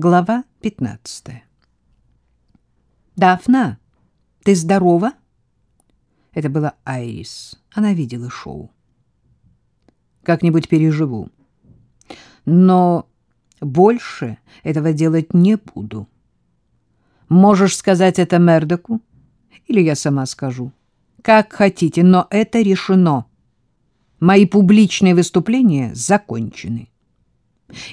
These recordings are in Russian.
Глава 15. «Дафна, ты здорова?» Это была Айрис. Она видела шоу. «Как-нибудь переживу. Но больше этого делать не буду. Можешь сказать это Мердоку? Или я сама скажу? Как хотите, но это решено. Мои публичные выступления закончены».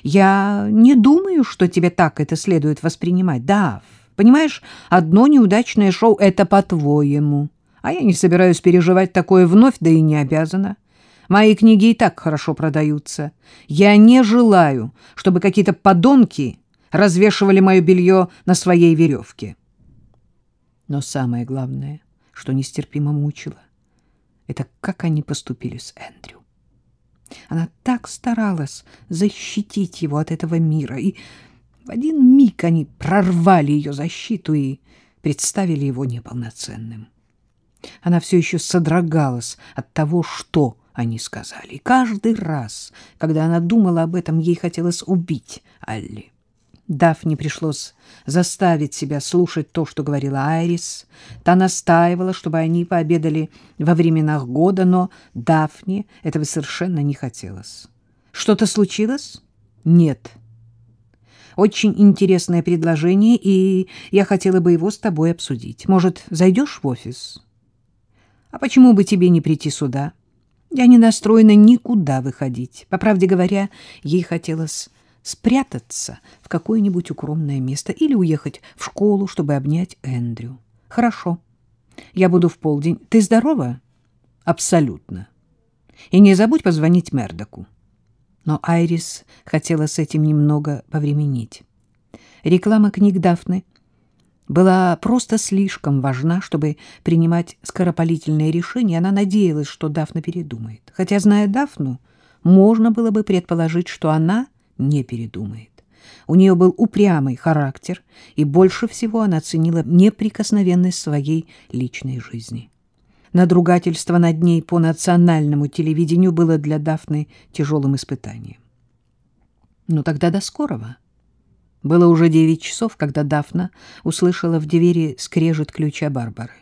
Я не думаю, что тебе так это следует воспринимать. Да, понимаешь, одно неудачное шоу — это по-твоему. А я не собираюсь переживать такое вновь, да и не обязана. Мои книги и так хорошо продаются. Я не желаю, чтобы какие-то подонки развешивали мое белье на своей веревке. Но самое главное, что нестерпимо мучило, это как они поступили с Эндрю. Она так старалась защитить его от этого мира, и в один миг они прорвали ее защиту и представили его неполноценным. Она все еще содрогалась от того, что они сказали. И каждый раз, когда она думала об этом, ей хотелось убить Алли. Дафне пришлось заставить себя слушать то, что говорила Айрис. Та настаивала, чтобы они пообедали во временах года, но Дафне этого совершенно не хотелось. Что-то случилось? Нет. Очень интересное предложение, и я хотела бы его с тобой обсудить. Может, зайдешь в офис? А почему бы тебе не прийти сюда? Я не настроена никуда выходить. По правде говоря, ей хотелось спрятаться в какое-нибудь укромное место или уехать в школу, чтобы обнять Эндрю. Хорошо. Я буду в полдень. Ты здорова? Абсолютно. И не забудь позвонить Мердоку. Но Айрис хотела с этим немного повременить. Реклама книг Дафны была просто слишком важна, чтобы принимать скоропалительные решения. Она надеялась, что Дафна передумает. Хотя, зная Дафну, можно было бы предположить, что она не передумает. У нее был упрямый характер, и больше всего она ценила неприкосновенность своей личной жизни. Надругательство над ней по национальному телевидению было для Дафны тяжелым испытанием. Ну тогда до скорого. Было уже девять часов, когда Дафна услышала в двери скрежет ключа Барбары.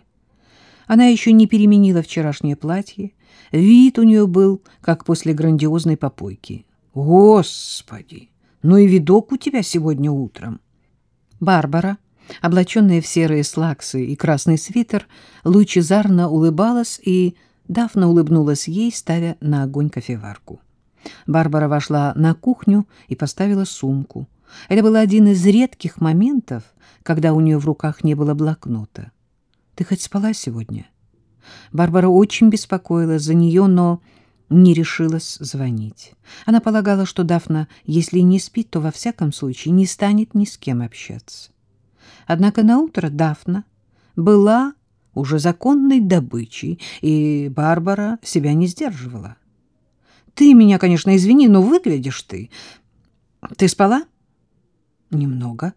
Она еще не переменила вчерашнее платье. Вид у нее был, как после грандиозной попойки. Господи, ну и видок у тебя сегодня утром. Барбара, облаченная в серые слаксы и красный свитер, лучезарно улыбалась, и Дафна улыбнулась ей, ставя на огонь кофеварку. Барбара вошла на кухню и поставила сумку. Это был один из редких моментов, когда у нее в руках не было блокнота. «Ты хоть спала сегодня?» Барбара очень беспокоилась за нее, но не решилась звонить. Она полагала, что Дафна, если не спит, то во всяком случае не станет ни с кем общаться. Однако наутро Дафна была уже законной добычей, и Барбара себя не сдерживала. — Ты меня, конечно, извини, но выглядишь ты... Ты спала? — Немного.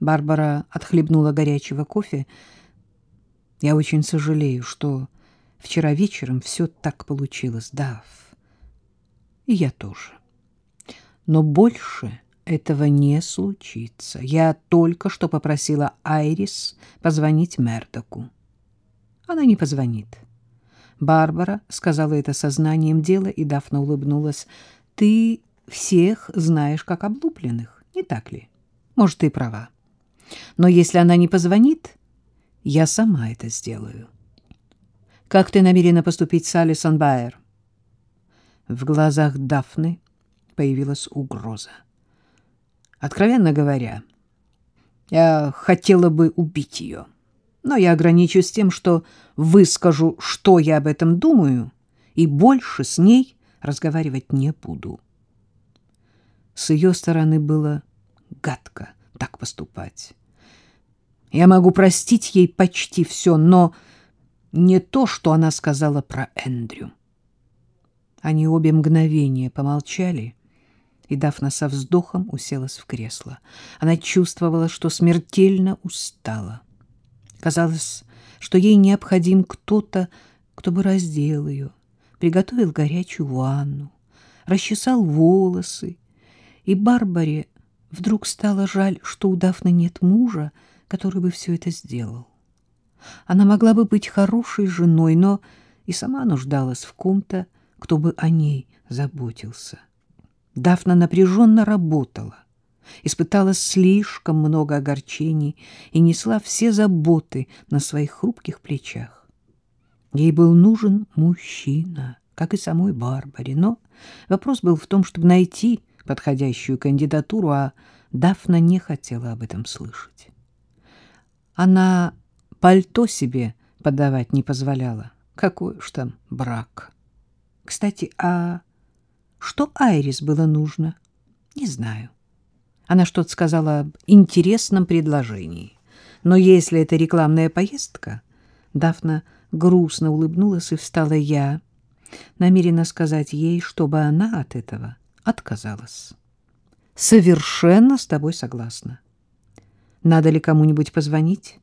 Барбара отхлебнула горячего кофе. — Я очень сожалею, что Вчера вечером все так получилось, Дав. И я тоже. Но больше этого не случится. Я только что попросила Айрис позвонить Мердоку. Она не позвонит. Барбара сказала это сознанием дела, и Дафна улыбнулась. Ты всех знаешь как облупленных, не так ли? Может, ты права. Но если она не позвонит, я сама это сделаю. Как ты намерена поступить с Алисон Байер? В глазах Дафны появилась угроза. Откровенно говоря, я хотела бы убить ее, но я ограничусь тем, что выскажу, что я об этом думаю, и больше с ней разговаривать не буду. С ее стороны было гадко так поступать. Я могу простить ей почти все, но не то, что она сказала про Эндрю. Они обе мгновения помолчали, и Дафна со вздохом уселась в кресло. Она чувствовала, что смертельно устала. Казалось, что ей необходим кто-то, кто бы раздел ее, приготовил горячую ванну, расчесал волосы, и Барбаре Вдруг стало жаль, что у Дафны нет мужа, который бы все это сделал. Она могла бы быть хорошей женой, но и сама нуждалась в ком-то, кто бы о ней заботился. Дафна напряженно работала, испытала слишком много огорчений и несла все заботы на своих хрупких плечах. Ей был нужен мужчина, как и самой Барбаре, но вопрос был в том, чтобы найти подходящую кандидатуру, а Дафна не хотела об этом слышать. Она пальто себе подавать не позволяла. Какой уж там брак. Кстати, а что Айрис было нужно? Не знаю. Она что-то сказала об интересном предложении. Но если это рекламная поездка, Дафна грустно улыбнулась и встала я, намерена сказать ей, чтобы она от этого отказалась. Совершенно с тобой согласна. Надо ли кому-нибудь позвонить?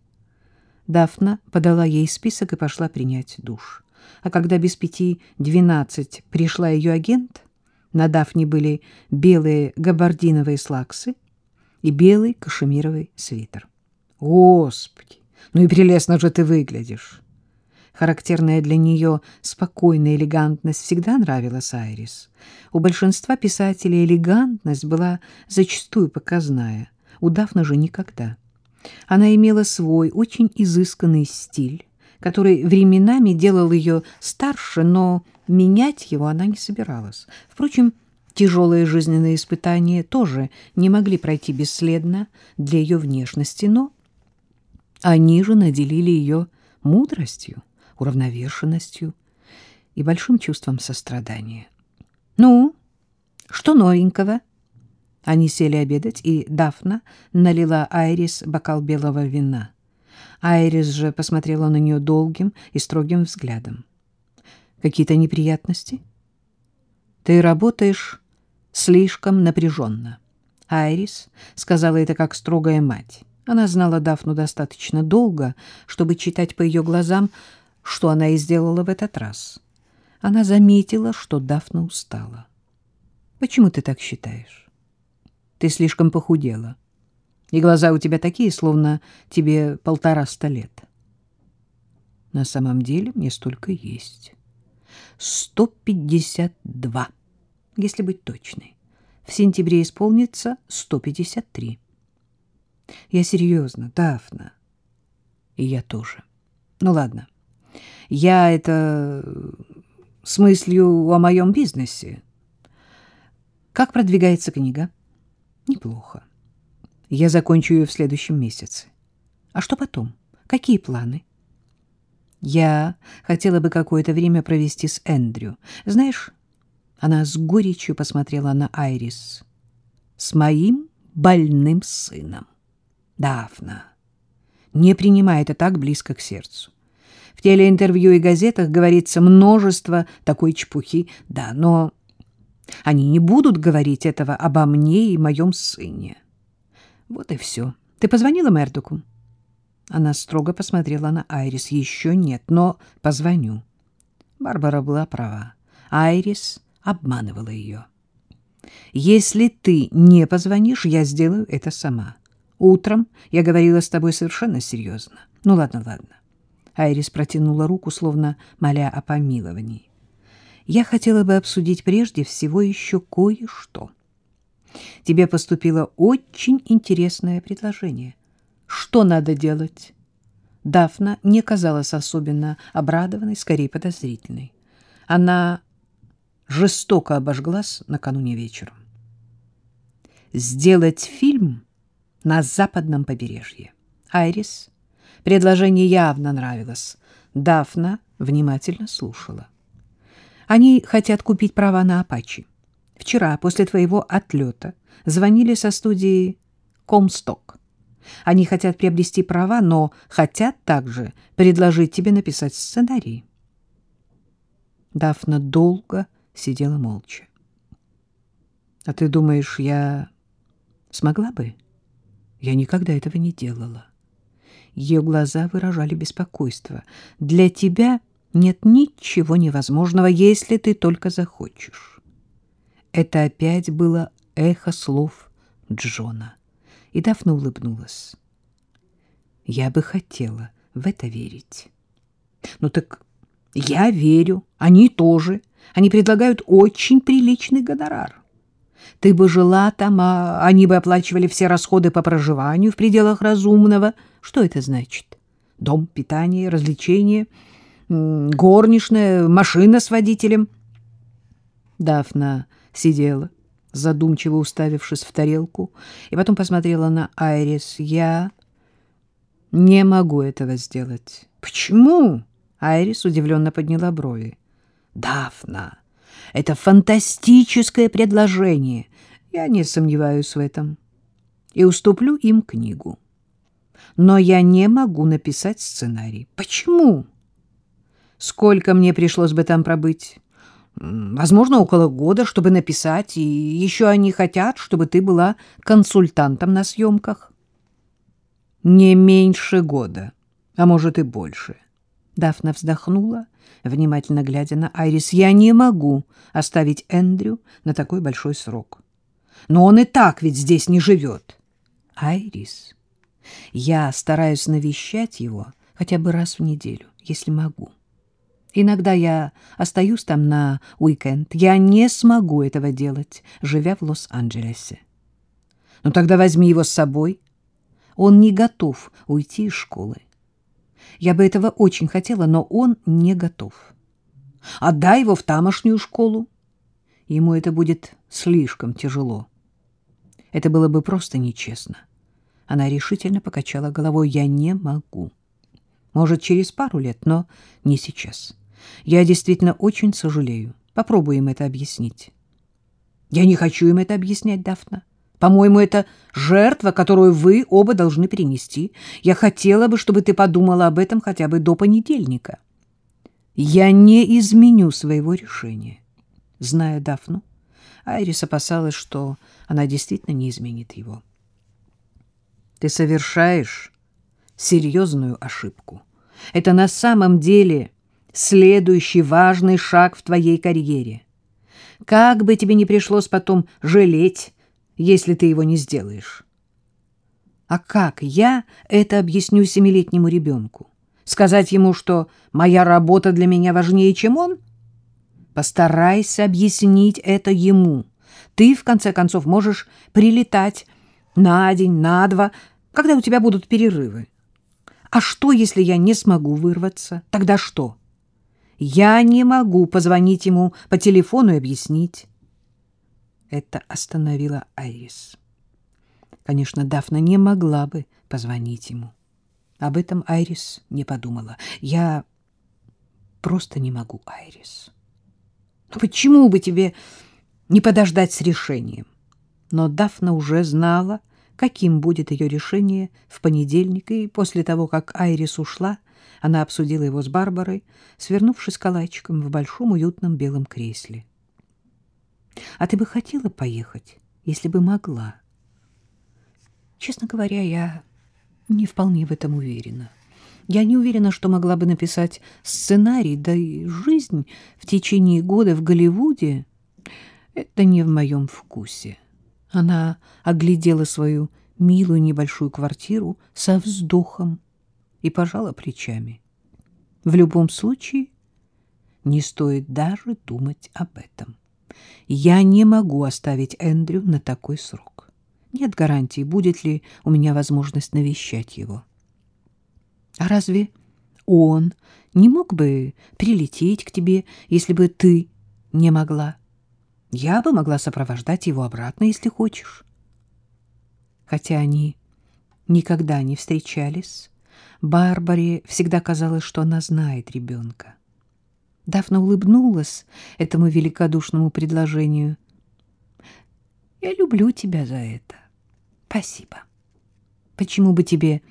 Дафна подала ей список и пошла принять душ. А когда без пяти двенадцать пришла ее агент, на Дафне были белые габардиновые слаксы и белый кашемировый свитер. Господи, ну и прелестно же ты выглядишь! Характерная для нее спокойная элегантность всегда нравилась Айрис. У большинства писателей элегантность была зачастую показная, у Дафны же никогда. Она имела свой очень изысканный стиль, который временами делал ее старше, но менять его она не собиралась. Впрочем, тяжелые жизненные испытания тоже не могли пройти бесследно для ее внешности, но они же наделили ее мудростью уравновешенностью и большим чувством сострадания. «Ну, что новенького?» Они сели обедать, и Дафна налила Айрис бокал белого вина. Айрис же посмотрела на нее долгим и строгим взглядом. «Какие-то неприятности?» «Ты работаешь слишком напряженно». Айрис сказала это как строгая мать. Она знала Дафну достаточно долго, чтобы читать по ее глазам, что она и сделала в этот раз. Она заметила, что Дафна устала. «Почему ты так считаешь? Ты слишком похудела, и глаза у тебя такие, словно тебе полтораста лет». «На самом деле мне столько есть. Сто пятьдесят два, если быть точной. В сентябре исполнится сто пятьдесят три». «Я серьезно, Дафна. И я тоже. Ну ладно». Я это с мыслью о моем бизнесе. Как продвигается книга? Неплохо. Я закончу ее в следующем месяце. А что потом? Какие планы? Я хотела бы какое-то время провести с Эндрю. Знаешь, она с горечью посмотрела на Айрис. С моим больным сыном. Дафна, не принимай это так близко к сердцу. В телеинтервью и газетах говорится множество такой чепухи, да, но они не будут говорить этого обо мне и моем сыне. Вот и все. Ты позвонила Мердоку? Она строго посмотрела на Айрис. Еще нет, но позвоню. Барбара была права. Айрис обманывала ее. Если ты не позвонишь, я сделаю это сама. Утром я говорила с тобой совершенно серьезно. Ну ладно, ладно. Айрис протянула руку, словно моля о помиловании. «Я хотела бы обсудить прежде всего еще кое-что. Тебе поступило очень интересное предложение. Что надо делать?» Дафна не казалась особенно обрадованной, скорее подозрительной. Она жестоко обожглась накануне вечером. «Сделать фильм на западном побережье». Айрис Предложение явно нравилось. Дафна внимательно слушала. Они хотят купить права на Апачи. Вчера, после твоего отлета, звонили со студии «Комсток». Они хотят приобрести права, но хотят также предложить тебе написать сценарий. Дафна долго сидела молча. — А ты думаешь, я смогла бы? Я никогда этого не делала. Ее глаза выражали беспокойство. «Для тебя нет ничего невозможного, если ты только захочешь». Это опять было эхо слов Джона. И Дафна улыбнулась. Я бы хотела в это верить. Ну так я верю, они тоже. Они предлагают очень приличный гонорар. Ты бы жила там, а они бы оплачивали все расходы по проживанию в пределах разумного. Что это значит? Дом, питание, развлечения, горничная, машина с водителем. Дафна сидела, задумчиво уставившись в тарелку, и потом посмотрела на Айрис. «Я не могу этого сделать». «Почему?» Айрис удивленно подняла брови. «Дафна, это фантастическое предложение. Я не сомневаюсь в этом. И уступлю им книгу. Но я не могу написать сценарий. Почему? Сколько мне пришлось бы там пробыть? Возможно, около года, чтобы написать, и еще они хотят, чтобы ты была консультантом на съемках. Не меньше года, а может и больше. Дафна вздохнула, внимательно глядя на Айрис. «Я не могу оставить Эндрю на такой большой срок. Но он и так ведь здесь не живет». «Айрис, я стараюсь навещать его хотя бы раз в неделю, если могу. Иногда я остаюсь там на уикенд. Я не смогу этого делать, живя в Лос-Анджелесе. Ну тогда возьми его с собой. Он не готов уйти из школы. Я бы этого очень хотела, но он не готов. Отдай его в тамошнюю школу. Ему это будет слишком тяжело. Это было бы просто нечестно. Она решительно покачала головой. Я не могу. Может, через пару лет, но не сейчас. Я действительно очень сожалею. Попробуем это объяснить. Я не хочу им это объяснять, Дафна. По-моему, это жертва, которую вы оба должны перенести. Я хотела бы, чтобы ты подумала об этом хотя бы до понедельника. Я не изменю своего решения. Зная Дафну, Айрис опасалась, что она действительно не изменит его. Ты совершаешь серьезную ошибку. Это на самом деле следующий важный шаг в твоей карьере. Как бы тебе ни пришлось потом жалеть, если ты его не сделаешь. А как я это объясню семилетнему ребенку? Сказать ему, что моя работа для меня важнее, чем он? Постарайся объяснить это ему. Ты, в конце концов, можешь прилетать на день, на два, когда у тебя будут перерывы. А что, если я не смогу вырваться? Тогда что? Я не могу позвонить ему по телефону и объяснить. Это остановило Айрис. Конечно, Дафна не могла бы позвонить ему. Об этом Айрис не подумала. Я просто не могу, Айрис. Ну почему бы тебе не подождать с решением? Но Дафна уже знала, каким будет ее решение в понедельник, и после того, как Айрис ушла, она обсудила его с Барбарой, свернувшись калачиком в большом уютном белом кресле. А ты бы хотела поехать, если бы могла? Честно говоря, я не вполне в этом уверена. Я не уверена, что могла бы написать сценарий, да и жизнь в течение года в Голливуде — это не в моем вкусе. Она оглядела свою милую небольшую квартиру со вздохом и пожала плечами. В любом случае, не стоит даже думать об этом. Я не могу оставить Эндрю на такой срок. Нет гарантии, будет ли у меня возможность навещать его. А разве он не мог бы прилететь к тебе, если бы ты не могла? Я бы могла сопровождать его обратно, если хочешь. Хотя они никогда не встречались, Барбаре всегда казалось, что она знает ребенка. Дафна улыбнулась этому великодушному предложению. «Я люблю тебя за это. Спасибо. Почему бы тебе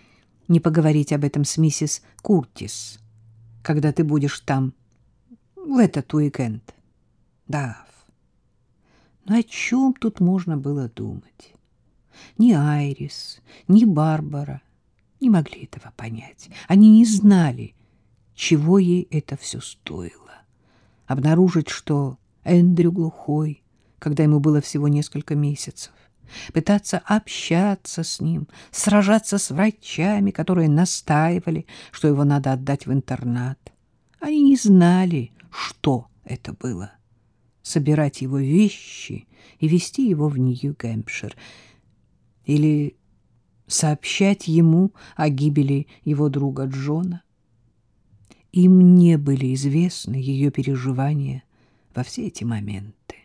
не поговорить об этом с миссис Куртис, когда ты будешь там в этот уикенд?» «Даф, но о чем тут можно было думать? Ни Айрис, ни Барбара не могли этого понять. Они не знали, чего ей это все стоило. Обнаружить, что Эндрю глухой, когда ему было всего несколько месяцев, пытаться общаться с ним, сражаться с врачами, которые настаивали, что его надо отдать в интернат. Они не знали, что это было. Собирать его вещи и везти его в Нью-Гэмпшир. Или сообщать ему о гибели его друга Джона. Им не были известны ее переживания во все эти моменты.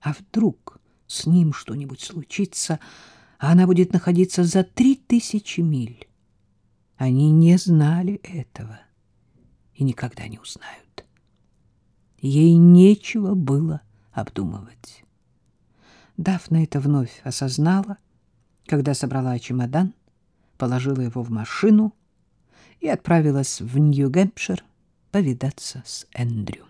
А вдруг с ним что-нибудь случится, а она будет находиться за три тысячи миль? Они не знали этого и никогда не узнают. Ей нечего было обдумывать. Дафна это вновь осознала, когда собрала чемодан, положила его в машину и отправилась в Нью-Гэмпшир повидаться с Эндрю.